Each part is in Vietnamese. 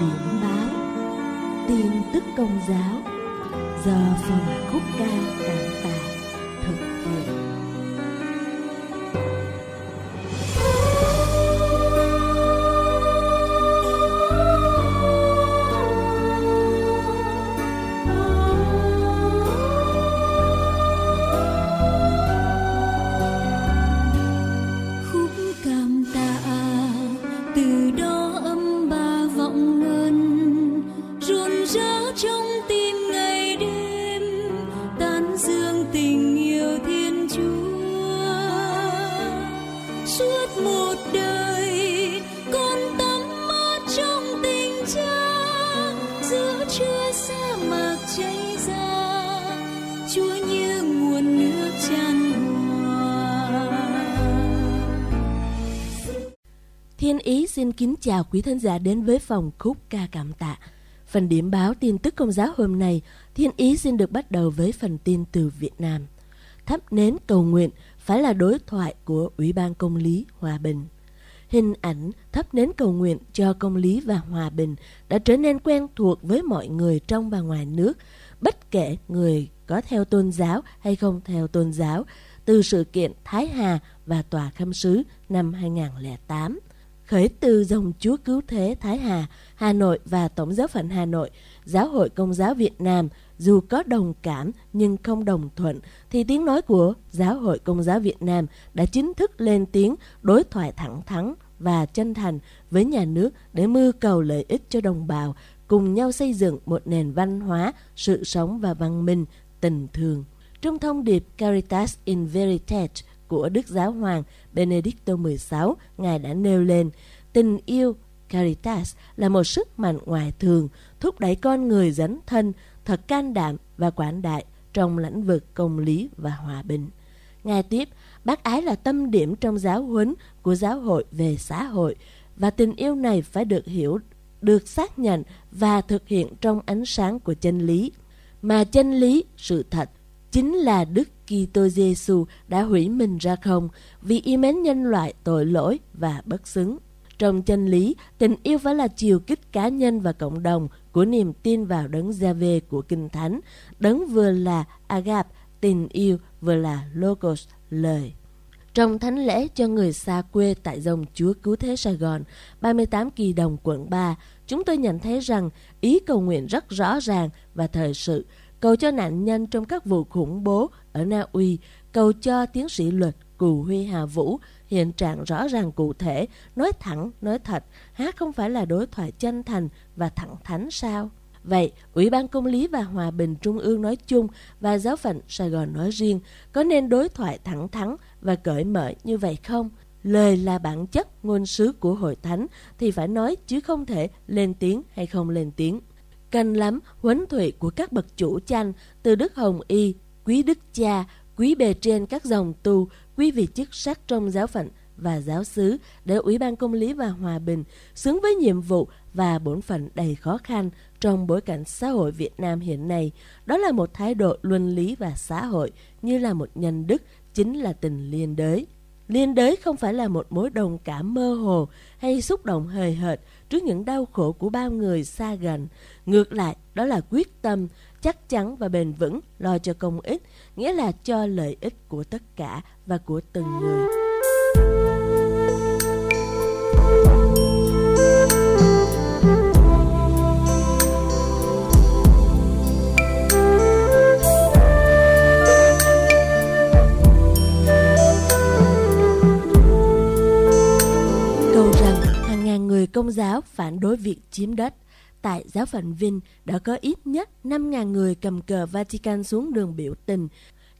điểm báo tin tức công giáo. Giờ phòng khúc ca cảm tạ Thiên Ý xin kính chào quý thân giả đến với phòng khúc ca cảm tạ. Phần điểm báo tin tức công giáo hôm nay, Thiên Ý xin được bắt đầu với phần tin từ Việt Nam. Thắp nến cầu nguyện phải là đối thoại của Ủy ban Công lý Hòa Bình. Hình ảnh thắp nến cầu nguyện cho công lý và hòa bình đã trở nên quen thuộc với mọi người trong và ngoài nước, bất kể người có theo tôn giáo hay không theo tôn giáo, từ sự kiện Thái Hà và Tòa Khâm Sứ năm 2008 khởi từ dòng Chúa Cứu Thế Thái Hà, Hà Nội và Tổng giáo phận Hà Nội, Giáo hội Công giáo Việt Nam dù có đồng cảm nhưng không đồng thuận thì tiếng nói của Giáo hội Công giáo Việt Nam đã chính thức lên tiếng đối thoại thẳng thắn và chân thành với nhà nước để mưu cầu lợi ích cho đồng bào, cùng nhau xây dựng một nền văn hóa, sự sống và văn minh, tình thương. Trong thông điệp Caritas in Veritate của Đức Giáo Hoàng Benedicto XVI, Ngài đã nêu lên tình yêu Caritas là một sức mạnh ngoài thường thúc đẩy con người dấn thân thật can đảm và quảng đại trong lĩnh vực công lý và hòa bình. Ngài tiếp, bác ái là tâm điểm trong giáo huấn của giáo hội về xã hội và tình yêu này phải được hiểu, được xác nhận và thực hiện trong ánh sáng của chân lý. Mà chân lý, sự thật, chính là Đức Kitô Giêsu đã hủy mình ra không vì yêu mến nhân loại tội lỗi và bất xứng. Trong chân lý, tình yêu phải là chiều kích cá nhân và cộng đồng của niềm tin vào đấng gia về của Kinh Thánh. Đấng vừa là Agap, tình yêu, vừa là Logos, lời. Trong thánh lễ cho người xa quê tại dòng Chúa Cứu Thế Sài Gòn, 38 kỳ đồng quận 3, chúng tôi nhận thấy rằng ý cầu nguyện rất rõ ràng và thời sự, cầu cho nạn nhân trong các vụ khủng bố ở Na Uy, cầu cho tiến sĩ luật Cù Huy Hà Vũ, hiện trạng rõ ràng cụ thể, nói thẳng, nói thật, hát không phải là đối thoại chân thành và thẳng thắn sao? Vậy, Ủy ban Công lý và Hòa bình Trung ương nói chung và giáo phận Sài Gòn nói riêng có nên đối thoại thẳng thắn và cởi mở như vậy không? Lời là bản chất ngôn sứ của hội thánh thì phải nói chứ không thể lên tiếng hay không lên tiếng. Canh lắm huấn thụy của các bậc chủ chanh từ Đức Hồng Y, Quý Đức Cha, Quý bề trên các dòng tu, quý vị chức sắc trong giáo phận và giáo xứ để Ủy ban Công lý và Hòa bình xứng với nhiệm vụ và bổn phận đầy khó khăn trong bối cảnh xã hội Việt Nam hiện nay. Đó là một thái độ luân lý và xã hội như là một nhân đức, chính là tình liên đới. Liên đới không phải là một mối đồng cảm mơ hồ hay xúc động hời hợt trước những đau khổ của bao người xa gần. Ngược lại, đó là quyết tâm, chắc chắn và bền vững lo cho công ích, nghĩa là cho lợi ích của tất cả và của từng người. Công giáo phản đối việc chiếm đất. Tại giáo phận Vinh đã có ít nhất 5.000 người cầm cờ Vatican xuống đường biểu tình.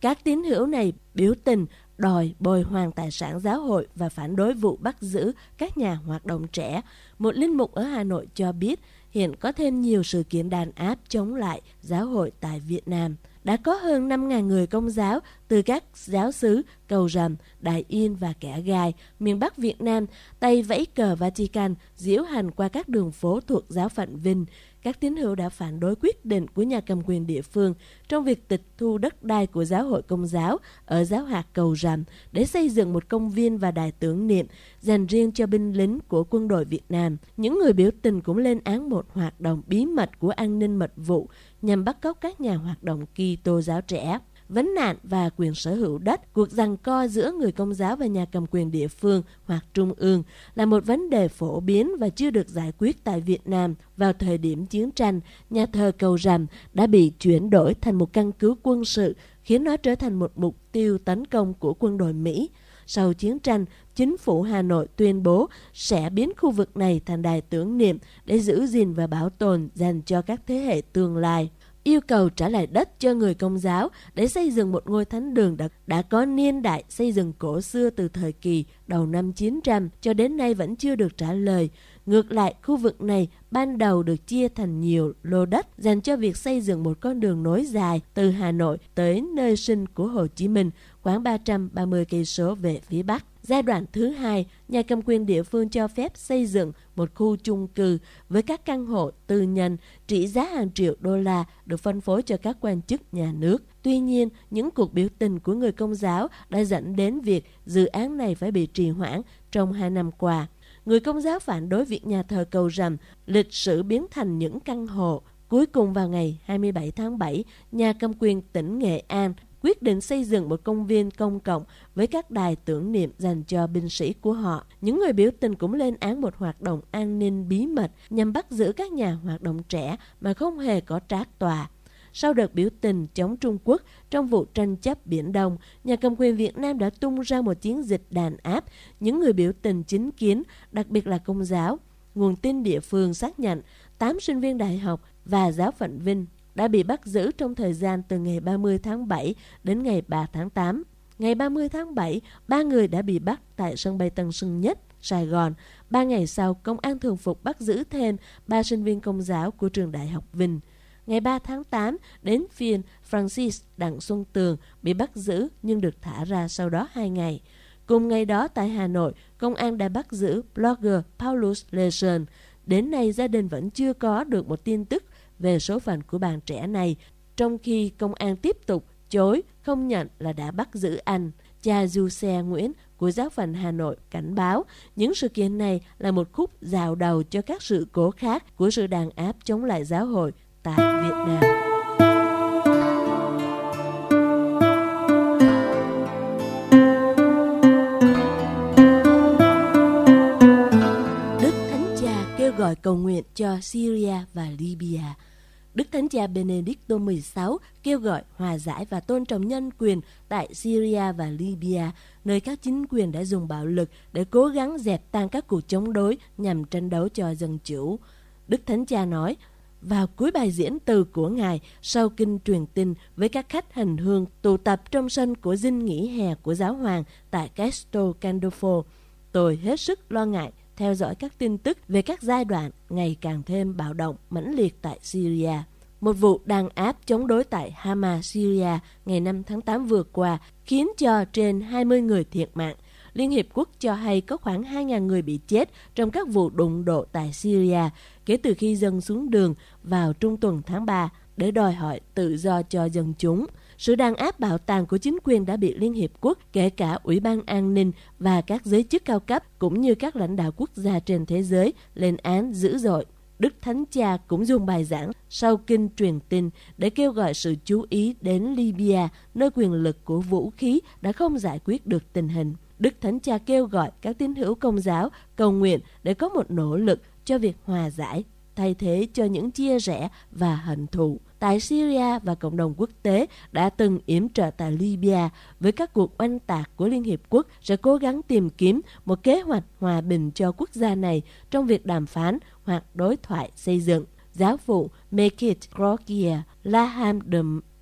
Các tín hữu này biểu tình, đòi bồi hoàn tài sản giáo hội và phản đối vụ bắt giữ các nhà hoạt động trẻ. Một linh mục ở Hà Nội cho biết hiện có thêm nhiều sự kiện đàn áp chống lại giáo hội tại Việt Nam. Đã có hơn 5.000 người công giáo từ các giáo xứ Cầu Rầm, Đại Yên và Kẻ Gai, miền Bắc Việt Nam, tay vẫy cờ Vatican diễu hành qua các đường phố thuộc giáo phận Vinh các tín hữu đã phản đối quyết định của nhà cầm quyền địa phương trong việc tịch thu đất đai của giáo hội công giáo ở giáo hạt Cầu Rằm để xây dựng một công viên và đài tưởng niệm dành riêng cho binh lính của quân đội Việt Nam. Những người biểu tình cũng lên án một hoạt động bí mật của an ninh mật vụ nhằm bắt cóc các nhà hoạt động Kitô giáo trẻ vấn nạn và quyền sở hữu đất, cuộc giằng co giữa người công giáo và nhà cầm quyền địa phương hoặc trung ương là một vấn đề phổ biến và chưa được giải quyết tại Việt Nam. Vào thời điểm chiến tranh, nhà thờ Cầu Rằm đã bị chuyển đổi thành một căn cứ quân sự, khiến nó trở thành một mục tiêu tấn công của quân đội Mỹ. Sau chiến tranh, chính phủ Hà Nội tuyên bố sẽ biến khu vực này thành đài tưởng niệm để giữ gìn và bảo tồn dành cho các thế hệ tương lai yêu cầu trả lại đất cho người công giáo để xây dựng một ngôi thánh đường đã, đã có niên đại xây dựng cổ xưa từ thời kỳ đầu năm 900 cho đến nay vẫn chưa được trả lời. Ngược lại, khu vực này ban đầu được chia thành nhiều lô đất dành cho việc xây dựng một con đường nối dài từ Hà Nội tới nơi sinh của Hồ Chí Minh, khoảng 330 cây số về phía bắc. Giai đoạn thứ hai, nhà cầm quyền địa phương cho phép xây dựng một khu chung cư với các căn hộ tư nhân trị giá hàng triệu đô la được phân phối cho các quan chức nhà nước. Tuy nhiên, những cuộc biểu tình của người công giáo đã dẫn đến việc dự án này phải bị trì hoãn trong hai năm qua. Người công giáo phản đối việc nhà thờ cầu rằm lịch sử biến thành những căn hộ Cuối cùng vào ngày 27 tháng 7, nhà cầm quyền tỉnh Nghệ An quyết định xây dựng một công viên công cộng với các đài tưởng niệm dành cho binh sĩ của họ. Những người biểu tình cũng lên án một hoạt động an ninh bí mật nhằm bắt giữ các nhà hoạt động trẻ mà không hề có trác tòa. Sau đợt biểu tình chống Trung Quốc trong vụ tranh chấp Biển Đông, nhà cầm quyền Việt Nam đã tung ra một chiến dịch đàn áp những người biểu tình chính kiến, đặc biệt là công giáo. Nguồn tin địa phương xác nhận 8 sinh viên đại học và giáo phận Vinh đã bị bắt giữ trong thời gian từ ngày 30 tháng 7 đến ngày 3 tháng 8. Ngày 30 tháng 7, ba người đã bị bắt tại sân bay Tân Sơn Nhất, Sài Gòn. Ba ngày sau, Công an thường phục bắt giữ thêm ba sinh viên công giáo của trường Đại học Vinh. Ngày 3 tháng 8, đến phiên Francis Đặng Xuân Tường bị bắt giữ nhưng được thả ra sau đó 2 ngày. Cùng ngày đó tại Hà Nội, công an đã bắt giữ blogger Paulus Lesion. Đến nay, gia đình vẫn chưa có được một tin tức về số phận của bạn trẻ này, trong khi công an tiếp tục chối không nhận là đã bắt giữ anh. Cha Du Xe Nguyễn của giáo phận Hà Nội cảnh báo những sự kiện này là một khúc rào đầu cho các sự cố khác của sự đàn áp chống lại giáo hội tại Việt Nam. Gọi cầu nguyện cho Syria và Libya – Đức Thánh Cha Benedicto XVI kêu gọi hòa giải và tôn trọng nhân quyền tại Syria và Libya, nơi các chính quyền đã dùng bạo lực để cố gắng dẹp tan các cuộc chống đối nhằm tranh đấu cho dân chủ. Đức Thánh Cha nói, vào cuối bài diễn từ của Ngài sau kinh truyền tin với các khách hành hương tụ tập trong sân của dinh nghỉ hè của giáo hoàng tại Castel Gandolfo, tôi hết sức lo ngại theo dõi các tin tức về các giai đoạn ngày càng thêm bạo động mãnh liệt tại Syria. Một vụ đàn áp chống đối tại Hama, Syria ngày 5 tháng 8 vừa qua khiến cho trên 20 người thiệt mạng. Liên Hiệp Quốc cho hay có khoảng 2.000 người bị chết trong các vụ đụng độ tại Syria kể từ khi dân xuống đường vào trung tuần tháng 3 để đòi hỏi tự do cho dân chúng. Sự đàn áp bạo tàn của chính quyền đã bị Liên Hiệp Quốc, kể cả Ủy ban An ninh và các giới chức cao cấp cũng như các lãnh đạo quốc gia trên thế giới lên án dữ dội. Đức Thánh Cha cũng dùng bài giảng sau kinh truyền tin để kêu gọi sự chú ý đến Libya, nơi quyền lực của vũ khí đã không giải quyết được tình hình. Đức Thánh Cha kêu gọi các tín hữu công giáo cầu nguyện để có một nỗ lực cho việc hòa giải, thay thế cho những chia rẽ và hận thù tại Syria và cộng đồng quốc tế đã từng yểm trợ tại Libya với các cuộc oanh tạc của Liên Hiệp Quốc sẽ cố gắng tìm kiếm một kế hoạch hòa bình cho quốc gia này trong việc đàm phán hoặc đối thoại xây dựng. Giáo phụ Mekit Krokia Laham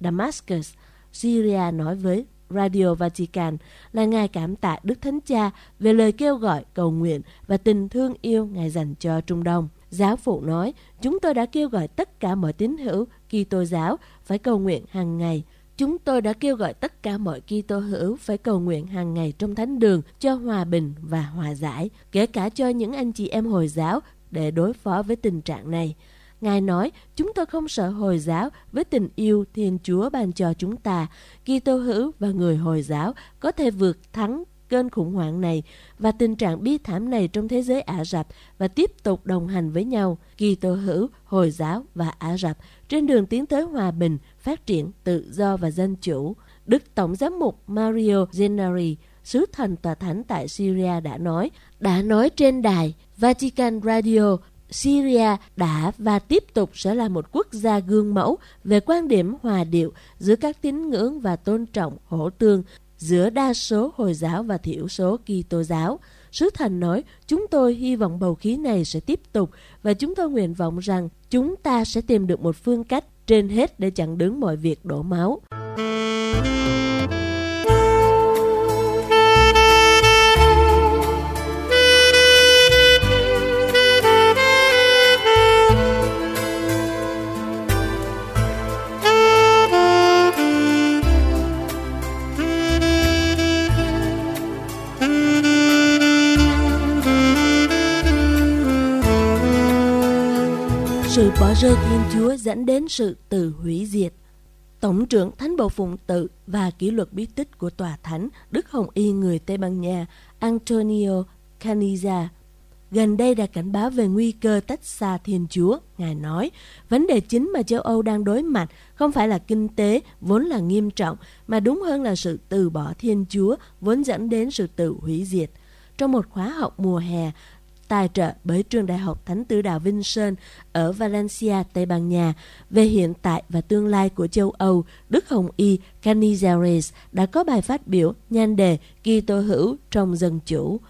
Damascus, Syria nói với Radio Vatican là Ngài cảm tạ Đức Thánh Cha về lời kêu gọi cầu nguyện và tình thương yêu Ngài dành cho Trung Đông. Giáo phụ nói, chúng tôi đã kêu gọi tất cả mọi tín hữu Kitô giáo phải cầu nguyện hàng ngày. Chúng tôi đã kêu gọi tất cả mọi Kitô hữu phải cầu nguyện hàng ngày trong thánh đường cho hòa bình và hòa giải, kể cả cho những anh chị em Hồi giáo để đối phó với tình trạng này. Ngài nói, chúng tôi không sợ Hồi giáo với tình yêu Thiên Chúa ban cho chúng ta. Kitô hữu và người Hồi giáo có thể vượt thắng cơn khủng hoảng này và tình trạng bi thảm này trong thế giới Ả Rập và tiếp tục đồng hành với nhau, kỳ tổ hữu, Hồi giáo và Ả Rập trên đường tiến tới hòa bình, phát triển, tự do và dân chủ. Đức Tổng giám mục Mario Gennari, sứ thần tòa thánh tại Syria đã nói, đã nói trên đài Vatican Radio Syria đã và tiếp tục sẽ là một quốc gia gương mẫu về quan điểm hòa điệu giữa các tín ngưỡng và tôn trọng hỗ tương giữa đa số Hồi giáo và thiểu số Kitô giáo. Sứ thần nói, chúng tôi hy vọng bầu khí này sẽ tiếp tục và chúng tôi nguyện vọng rằng chúng ta sẽ tìm được một phương cách trên hết để chặn đứng mọi việc đổ máu. Bỏ rơi Thiên Chúa dẫn đến sự tự hủy diệt. Tổng trưởng Thánh Bộ Phụng Tự và kỷ luật bí tích của Tòa Thánh Đức Hồng Y người Tây Ban Nha Antonio Caniza gần đây đã cảnh báo về nguy cơ tách xa Thiên Chúa. Ngài nói, vấn đề chính mà châu Âu đang đối mặt không phải là kinh tế vốn là nghiêm trọng, mà đúng hơn là sự từ bỏ Thiên Chúa vốn dẫn đến sự tự hủy diệt. Trong một khóa học mùa hè, tài trợ bởi trường đại học Thánh tử đạo Vinson ở Valencia, Tây Ban Nha về hiện tại và tương lai của châu Âu, Đức Hồng Y Canizares đã có bài phát biểu nhan đề Kitô hữu trong dân chủ.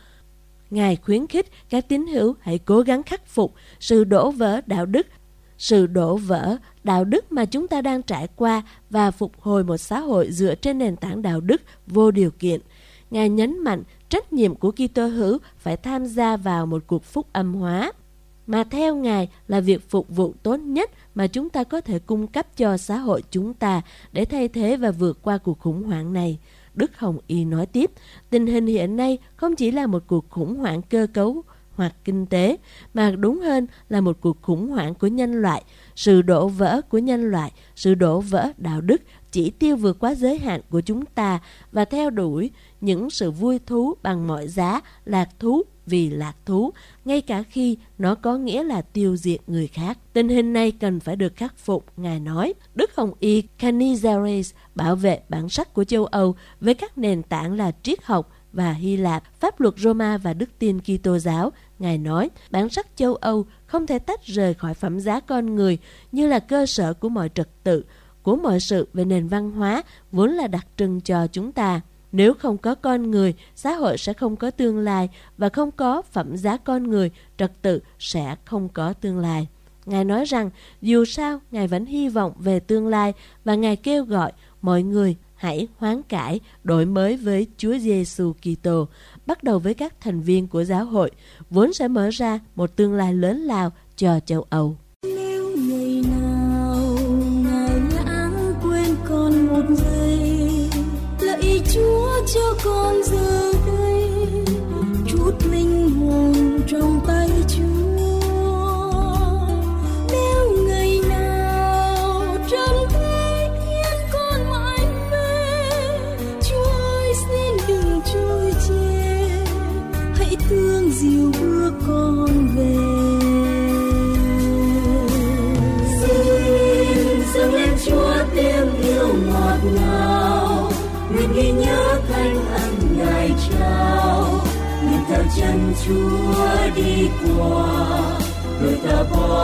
Ngài khuyến khích các tín hữu hãy cố gắng khắc phục sự đổ vỡ đạo đức, sự đổ vỡ đạo đức mà chúng ta đang trải qua và phục hồi một xã hội dựa trên nền tảng đạo đức vô điều kiện. Ngài nhấn mạnh trách nhiệm của Kitô hữu phải tham gia vào một cuộc phúc âm hóa. Mà theo Ngài là việc phục vụ tốt nhất mà chúng ta có thể cung cấp cho xã hội chúng ta để thay thế và vượt qua cuộc khủng hoảng này. Đức Hồng Y nói tiếp, tình hình hiện nay không chỉ là một cuộc khủng hoảng cơ cấu hoặc kinh tế, mà đúng hơn là một cuộc khủng hoảng của nhân loại, sự đổ vỡ của nhân loại, sự đổ vỡ đạo đức, chỉ tiêu vượt quá giới hạn của chúng ta và theo đuổi những sự vui thú bằng mọi giá, lạc thú vì lạc thú, ngay cả khi nó có nghĩa là tiêu diệt người khác. Tình hình này cần phải được khắc phục, Ngài nói. Đức Hồng Y Canizares bảo vệ bản sắc của châu Âu với các nền tảng là triết học và Hy Lạp, pháp luật Roma và đức tin Kitô giáo. Ngài nói, bản sắc châu Âu không thể tách rời khỏi phẩm giá con người như là cơ sở của mọi trật tự, của mọi sự về nền văn hóa vốn là đặc trưng cho chúng ta. Nếu không có con người, xã hội sẽ không có tương lai và không có phẩm giá con người, trật tự sẽ không có tương lai. Ngài nói rằng dù sao Ngài vẫn hy vọng về tương lai và Ngài kêu gọi mọi người hãy hoán cải, đổi mới với Chúa Giêsu Kitô, bắt đầu với các thành viên của giáo hội, vốn sẽ mở ra một tương lai lớn lao cho châu Âu. Cho con giờ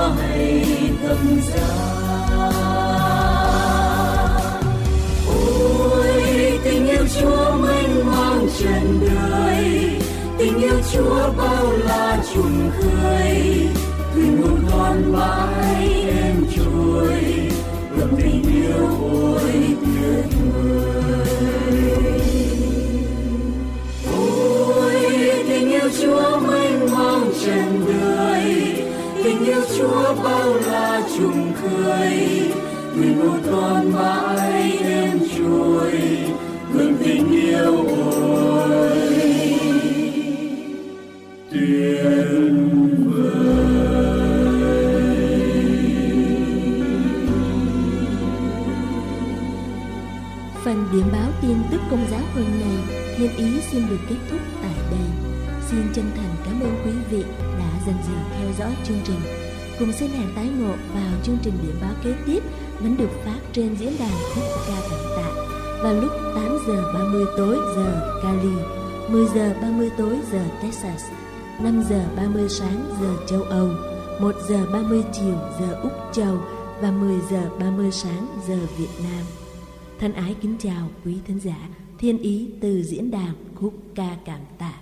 hay thầm giá. Ôi tình yêu Chúa mênh mang trần đời, tình yêu Chúa bao la trùng khơi, thuyền buồn con mãi em trôi, ngập tình yêu ôi tuyệt vời. Ôi tình yêu Chúa mênh mang bao la trùng cười người một con mãi đêm trôi gần tình yêu ôi tuyệt Phần điểm báo tin tức công giáo hôm nay, Thiên Ý xin được kết thúc tại đây. Xin chân thành cảm ơn quý vị đã dần dần theo dõi chương trình Cùng xin hẹn tái ngộ vào chương trình điểm báo kế tiếp vẫn được phát trên diễn đàn khúc ca cảm tạ vào lúc 8 giờ 30 tối giờ Cali, 10 giờ 30 tối giờ Texas, 5 giờ 30 sáng giờ châu Âu, 1 giờ 30 chiều giờ Úc Châu và 10 giờ 30 sáng giờ Việt Nam. Thân ái kính chào quý thính giả, thiên ý từ diễn đàn khúc ca cảm tạ.